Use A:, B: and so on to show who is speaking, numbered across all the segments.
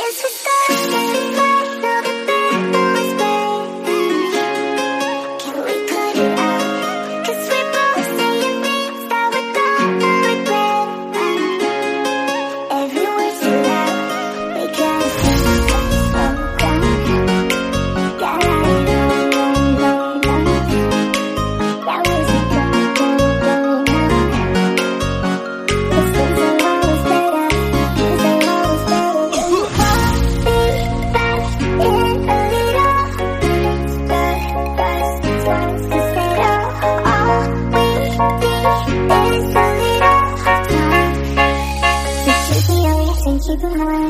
A: Yes, we started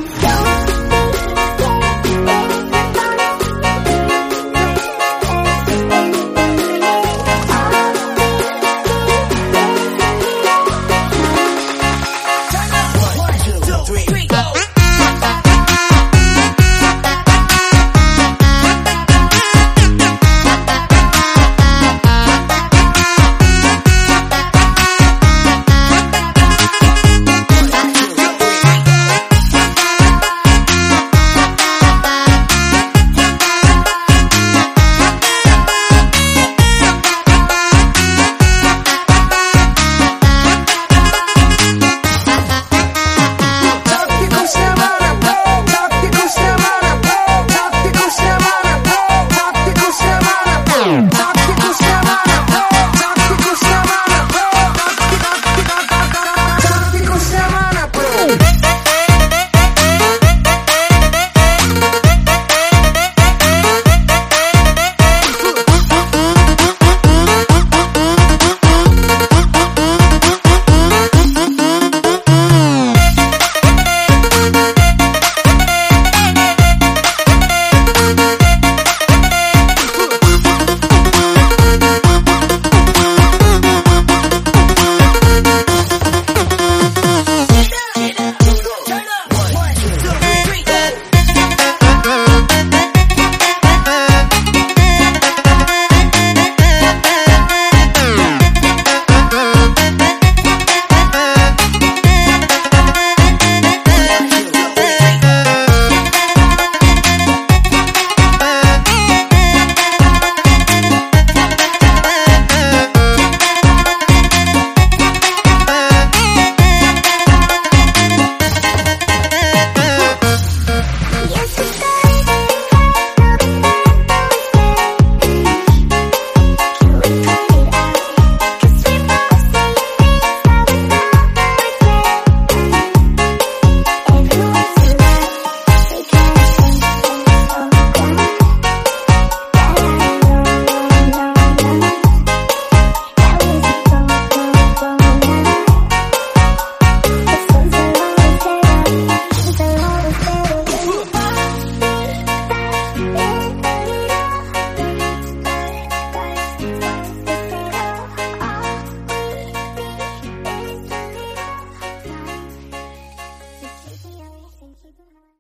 A: down.